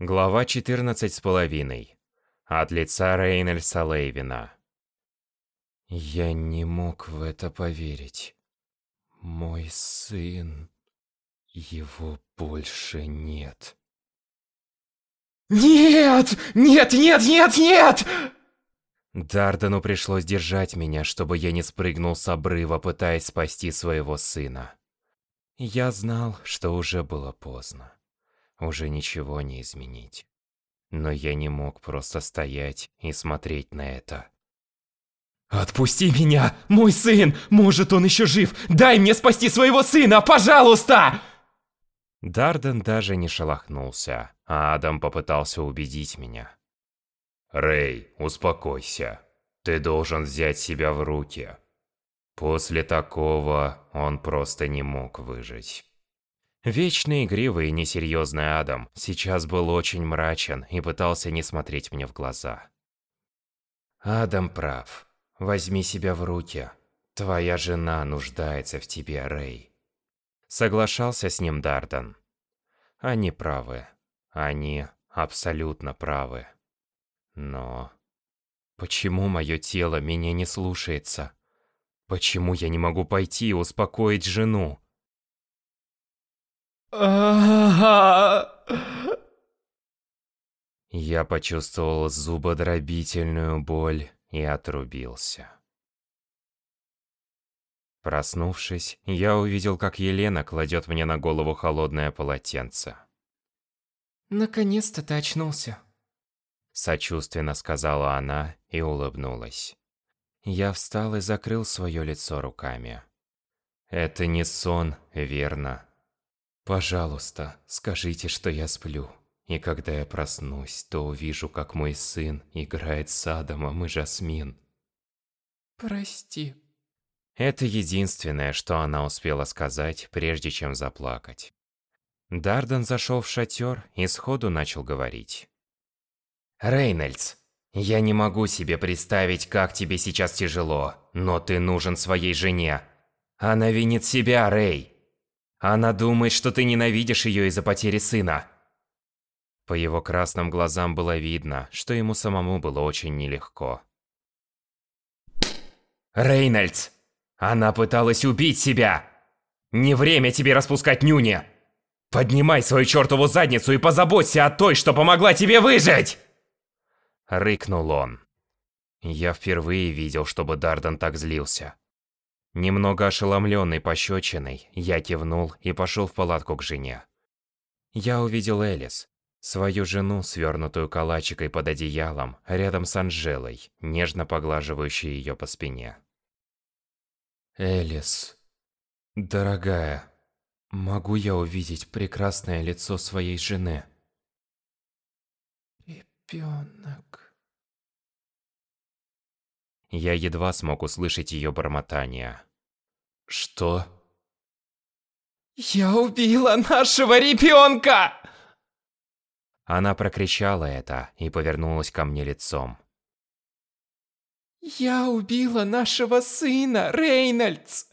Глава 14 с половиной. От лица Рейнольдса Лейвина. Я не мог в это поверить. Мой сын... Его больше нет. Нет! Нет, нет, нет, нет! Дардену пришлось держать меня, чтобы я не спрыгнул с обрыва, пытаясь спасти своего сына. Я знал, что уже было поздно. Уже ничего не изменить. Но я не мог просто стоять и смотреть на это. «Отпусти меня! Мой сын! Может, он еще жив! Дай мне спасти своего сына, пожалуйста!» Дарден даже не шелохнулся, а Адам попытался убедить меня. «Рэй, успокойся. Ты должен взять себя в руки. После такого он просто не мог выжить». Вечный игривый и несерьезный Адам сейчас был очень мрачен и пытался не смотреть мне в глаза. Адам прав. Возьми себя в руки. Твоя жена нуждается в тебе, Рэй. Соглашался с ним Дардан. Они правы. Они абсолютно правы. Но почему мое тело меня не слушается? Почему я не могу пойти и успокоить жену? Я почувствовал зубодробительную боль и отрубился. Проснувшись, я увидел, как Елена кладет мне на голову холодное полотенце. «Наконец-то ты очнулся», — сочувственно сказала она и улыбнулась. Я встал и закрыл свое лицо руками. «Это не сон, верно?» Пожалуйста, скажите, что я сплю. И когда я проснусь, то увижу, как мой сын играет с Адамом и Жасмин. Прости. Это единственное, что она успела сказать, прежде чем заплакать. Дарден зашел в шатер и сходу начал говорить. «Рейнольдс, я не могу себе представить, как тебе сейчас тяжело, но ты нужен своей жене. Она винит себя, Рей. Она думает, что ты ненавидишь ее из-за потери сына. По его красным глазам было видно, что ему самому было очень нелегко. Рейнольдс! Она пыталась убить себя! Не время тебе распускать нюни! Поднимай свою чертову задницу и позаботься о той, что помогла тебе выжить! Рыкнул он. Я впервые видел, чтобы Дарден так злился. Немного ошеломленный пощечиной, я кивнул и пошел в палатку к жене. Я увидел Элис, свою жену, свернутую калачикой под одеялом, рядом с Анжелой, нежно поглаживающей ее по спине. «Элис, дорогая, могу я увидеть прекрасное лицо своей жены?» «Ребенок...» Я едва смог услышать ее бормотание. «Что?» «Я убила нашего ребенка!» Она прокричала это и повернулась ко мне лицом. «Я убила нашего сына, Рейнольдс!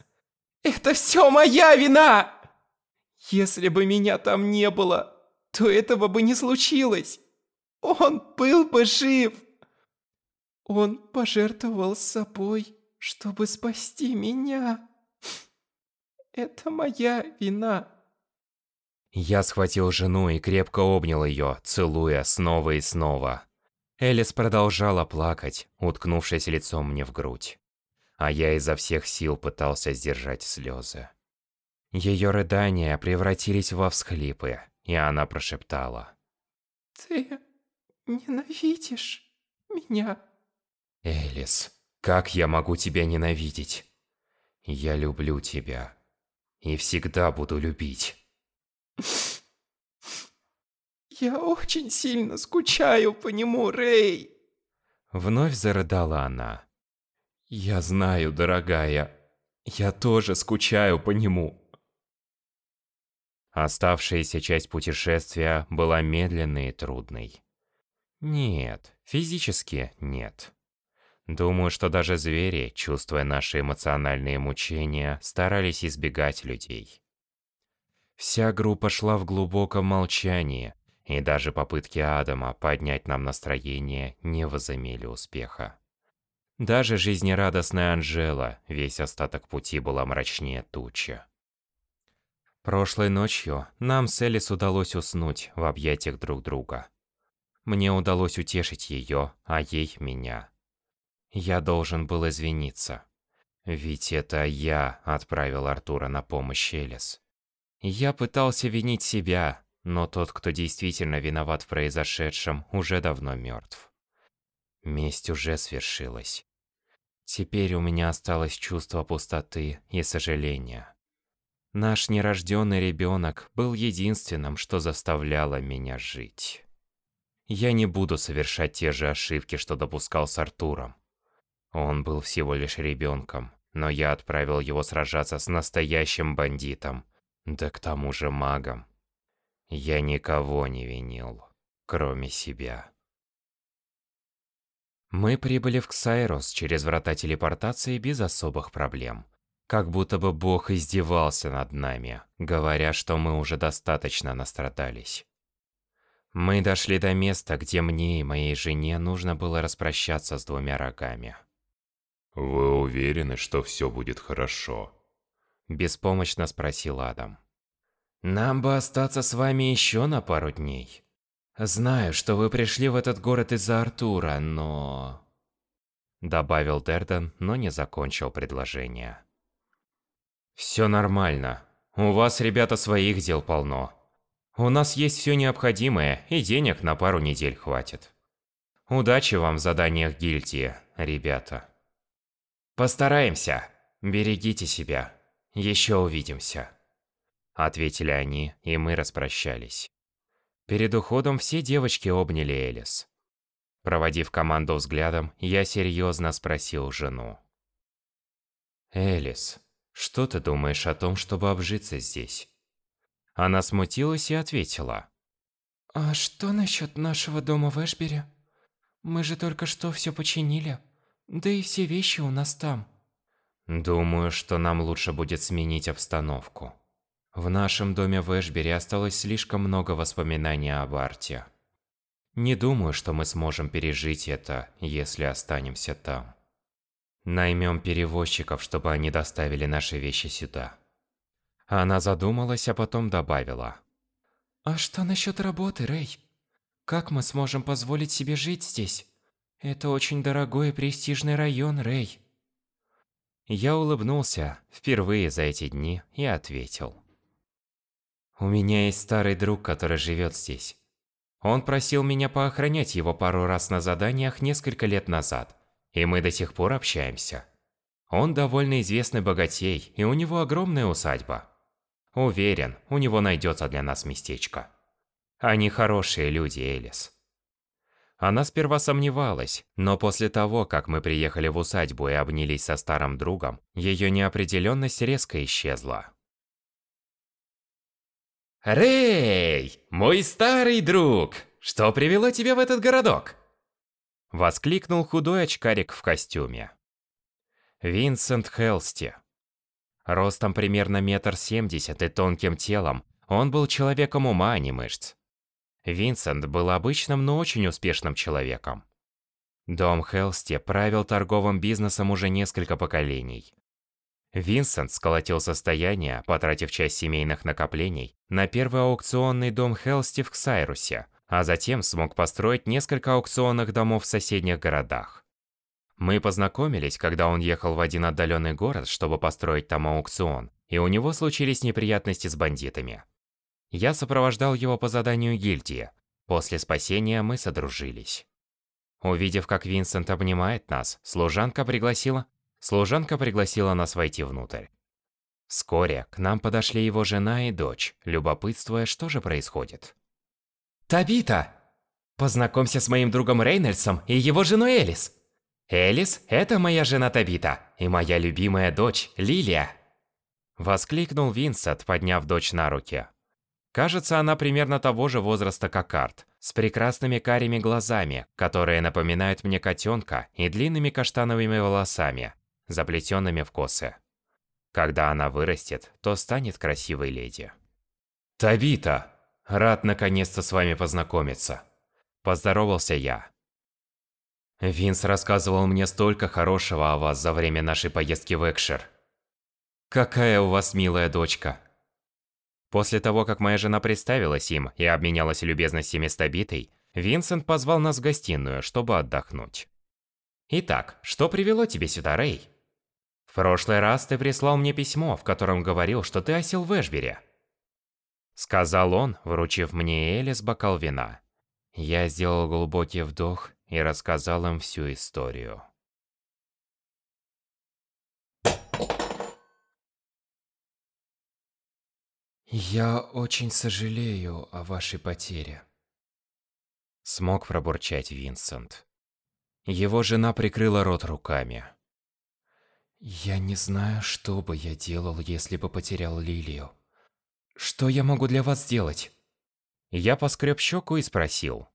Это все моя вина! Если бы меня там не было, то этого бы не случилось! Он был бы жив!» Он пожертвовал собой, чтобы спасти меня. Это моя вина. Я схватил жену и крепко обнял ее, целуя снова и снова. Элис продолжала плакать, уткнувшись лицом мне в грудь. А я изо всех сил пытался сдержать слезы. Ее рыдания превратились во всхлипы, и она прошептала. «Ты ненавидишь меня?» Элис, как я могу тебя ненавидеть? Я люблю тебя. И всегда буду любить. Я очень сильно скучаю по нему, Рэй. Вновь зарыдала она. Я знаю, дорогая. Я тоже скучаю по нему. Оставшаяся часть путешествия была медленной и трудной. Нет, физически нет. Думаю, что даже звери, чувствуя наши эмоциональные мучения, старались избегать людей. Вся группа шла в глубоком молчании, и даже попытки Адама поднять нам настроение не возымели успеха. Даже жизнерадостная Анжела весь остаток пути была мрачнее тучи. Прошлой ночью нам с Элис удалось уснуть в объятиях друг друга. Мне удалось утешить ее, а ей меня. Я должен был извиниться. Ведь это я отправил Артура на помощь Элис. Я пытался винить себя, но тот, кто действительно виноват в произошедшем, уже давно мертв. Месть уже свершилась. Теперь у меня осталось чувство пустоты и сожаления. Наш нерожденный ребенок был единственным, что заставляло меня жить. Я не буду совершать те же ошибки, что допускал с Артуром. Он был всего лишь ребенком, но я отправил его сражаться с настоящим бандитом, да к тому же магом. Я никого не винил, кроме себя. Мы прибыли в Ксайрос через врата телепортации без особых проблем. Как будто бы Бог издевался над нами, говоря, что мы уже достаточно настрадались. Мы дошли до места, где мне и моей жене нужно было распрощаться с двумя рогами. «Вы уверены, что все будет хорошо?» Беспомощно спросил Адам. Нам бы остаться с вами еще на пару дней. Знаю, что вы пришли в этот город из-за Артура, но... Добавил Дерден, но не закончил предложение. Все нормально. У вас, ребята, своих дел полно. У нас есть все необходимое, и денег на пару недель хватит. Удачи вам в заданиях гильдии, ребята. Постараемся. Берегите себя. Еще увидимся. Ответили они, и мы распрощались. Перед уходом все девочки обняли Элис. Проводив команду взглядом, я серьезно спросил жену. «Элис, что ты думаешь о том, чтобы обжиться здесь?» Она смутилась и ответила. «А что насчет нашего дома в Эшбере? Мы же только что все починили. Да и все вещи у нас там». «Думаю, что нам лучше будет сменить обстановку». В нашем доме в Эшбере осталось слишком много воспоминаний об Арте. Не думаю, что мы сможем пережить это, если останемся там. Наймем перевозчиков, чтобы они доставили наши вещи сюда. Она задумалась, а потом добавила. А что насчет работы, Рэй? Как мы сможем позволить себе жить здесь? Это очень дорогой и престижный район, Рэй. Я улыбнулся впервые за эти дни и ответил. У меня есть старый друг, который живет здесь. Он просил меня поохранять его пару раз на заданиях несколько лет назад, и мы до сих пор общаемся. Он довольно известный богатей, и у него огромная усадьба. Уверен, у него найдется для нас местечко. Они хорошие люди, Элис. Она сперва сомневалась, но после того, как мы приехали в усадьбу и обнялись со старым другом, ее неопределенность резко исчезла. «Рэй, мой старый друг, что привело тебя в этот городок?» Воскликнул худой очкарик в костюме. Винсент Хелсти. Ростом примерно метр семьдесят и тонким телом, он был человеком ума, а не мышц. Винсент был обычным, но очень успешным человеком. Дом Хелсти правил торговым бизнесом уже несколько поколений. Винсент сколотил состояние, потратив часть семейных накоплений, на первый аукционный дом Хелсти в Ксайрусе, а затем смог построить несколько аукционных домов в соседних городах. Мы познакомились, когда он ехал в один отдаленный город, чтобы построить там аукцион, и у него случились неприятности с бандитами. Я сопровождал его по заданию гильдии. После спасения мы содружились. Увидев, как Винсент обнимает нас, служанка пригласила Служанка пригласила нас войти внутрь. Вскоре к нам подошли его жена и дочь, любопытствуя, что же происходит. «Табита! Познакомься с моим другом Рейнольдсом и его женой Элис. Элис – это моя жена Табита и моя любимая дочь Лилия!» Воскликнул Винсент, подняв дочь на руки. Кажется, она примерно того же возраста, как Арт, с прекрасными карими глазами, которые напоминают мне котенка, и длинными каштановыми волосами, заплетенными в косы. Когда она вырастет, то станет красивой леди. «Табита, Рад наконец-то с вами познакомиться. Поздоровался я. Винс рассказывал мне столько хорошего о вас за время нашей поездки в Экшер. Какая у вас милая дочка. После того, как моя жена представилась им и обменялась любезностями с Табитой, Винсент позвал нас в гостиную, чтобы отдохнуть. Итак, что привело тебя сюда, Рэй? В прошлый раз ты прислал мне письмо, в котором говорил, что ты осел в Эшбере. Сказал он, вручив мне Элис бокал вина. Я сделал глубокий вдох и рассказал им всю историю. Я очень сожалею о вашей потере. Смог пробурчать Винсент. Его жена прикрыла рот руками. Я не знаю, что бы я делал, если бы потерял Лилию. Что я могу для вас сделать? Я поскреб щеку и спросил.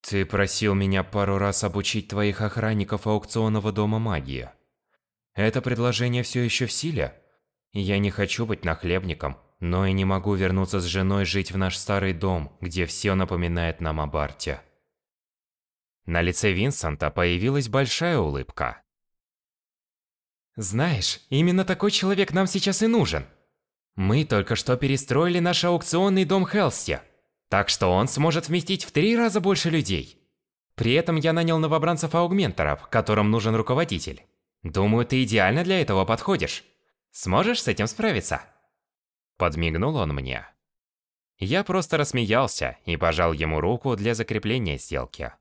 Ты просил меня пару раз обучить твоих охранников аукционного дома магии. Это предложение все еще в силе? Я не хочу быть нахлебником, но и не могу вернуться с женой жить в наш старый дом, где все напоминает нам о Барте. На лице Винсента появилась большая улыбка. Знаешь, именно такой человек нам сейчас и нужен. Мы только что перестроили наш аукционный дом Хелсти, так что он сможет вместить в три раза больше людей. При этом я нанял новобранцев-аугменторов, которым нужен руководитель. Думаю, ты идеально для этого подходишь. Сможешь с этим справиться? Подмигнул он мне. Я просто рассмеялся и пожал ему руку для закрепления сделки.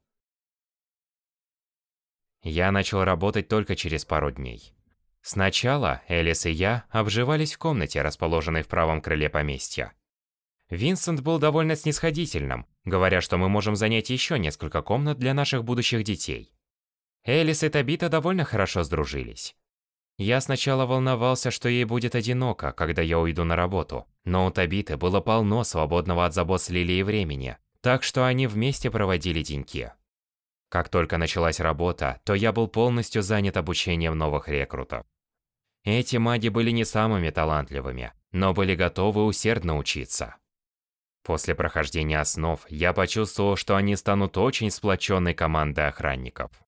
Я начал работать только через пару дней. Сначала Элис и я обживались в комнате, расположенной в правом крыле поместья. Винсент был довольно снисходительным, говоря, что мы можем занять еще несколько комнат для наших будущих детей. Элис и Табита довольно хорошо сдружились. Я сначала волновался, что ей будет одиноко, когда я уйду на работу, но у Табиты было полно свободного от забот с Лилией времени, так что они вместе проводили деньки. Как только началась работа, то я был полностью занят обучением новых рекрутов. Эти маги были не самыми талантливыми, но были готовы усердно учиться. После прохождения основ, я почувствовал, что они станут очень сплоченной командой охранников.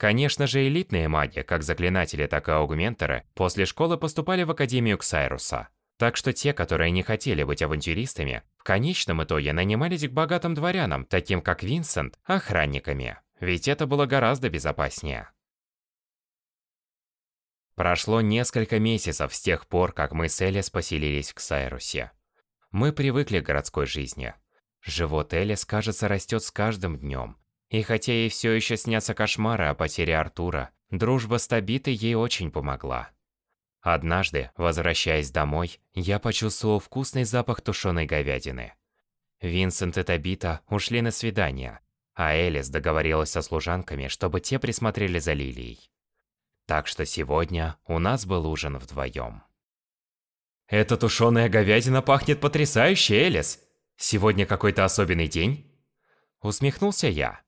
Конечно же, элитные маги, как заклинатели, так и аугментеры, после школы поступали в Академию Ксайруса. Так что те, которые не хотели быть авантюристами, в конечном итоге нанимались к богатым дворянам, таким как Винсент, охранниками. Ведь это было гораздо безопаснее. Прошло несколько месяцев с тех пор, как мы с Элис поселились в Ксайрусе. Мы привыкли к городской жизни. Живот Элис, кажется, растет с каждым днем. И хотя ей все еще снятся кошмары о потере Артура, дружба с Табитой ей очень помогла. Однажды, возвращаясь домой, я почувствовал вкусный запах тушеной говядины. Винсент и Табита ушли на свидание, а Элис договорилась со служанками, чтобы те присмотрели за Лилией. Так что сегодня у нас был ужин вдвоем. Эта тушеная говядина пахнет потрясающе, Элис. Сегодня какой-то особенный день? Усмехнулся я.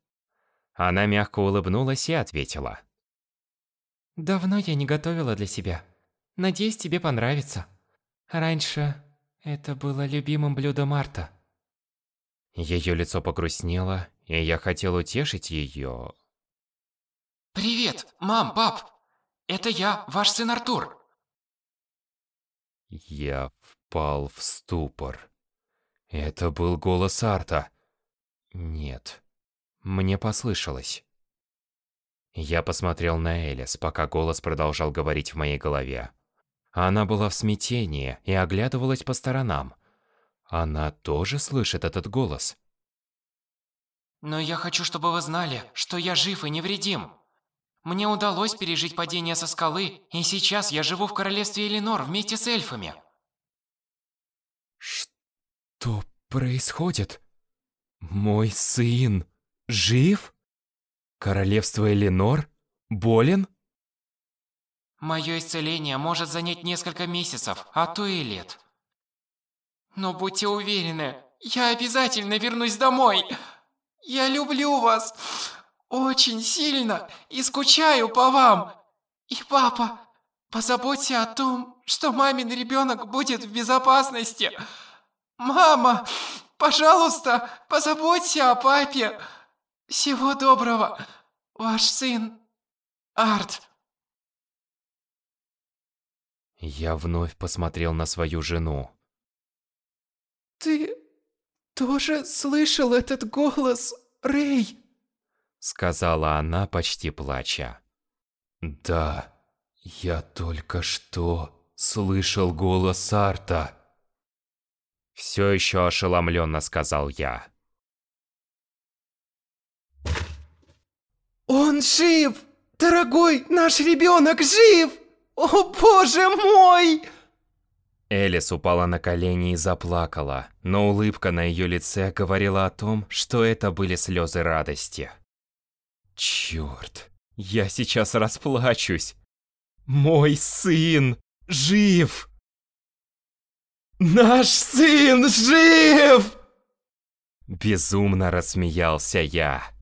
Она мягко улыбнулась и ответила. Давно я не готовила для себя. Надеюсь, тебе понравится. Раньше это было любимым блюдом Марта. Ее лицо погрустнело, и я хотел утешить ее. Привет, мам, пап. Это я, ваш сын Артур. Я впал в ступор. Это был голос Арта. Нет, мне послышалось. Я посмотрел на Элис, пока голос продолжал говорить в моей голове. Она была в смятении и оглядывалась по сторонам. Она тоже слышит этот голос. Но я хочу, чтобы вы знали, что я жив и невредим. Мне удалось пережить падение со скалы, и сейчас я живу в королевстве Элинор вместе с эльфами. Что происходит? Мой сын жив? Королевство Элинор болен? Мое исцеление может занять несколько месяцев, а то и лет. Но будьте уверены, я обязательно вернусь домой. Я люблю вас очень сильно и скучаю по вам. И папа, позаботься о том, что мамин ребенок будет в безопасности. Мама, пожалуйста, позаботься о папе. Всего доброго, ваш сын Арт. Я вновь посмотрел на свою жену. Ты тоже слышал этот голос, Рэй? Сказала она, почти плача. Да, я только что слышал голос Арта. Все еще ошеломленно сказал я. Он жив! Дорогой, наш ребенок жив! О боже мой! Элис упала на колени и заплакала, но улыбка на ее лице говорила о том, что это были слезы радости. Черт, я сейчас расплачусь. Мой сын жив! Наш сын жив! Безумно рассмеялся я.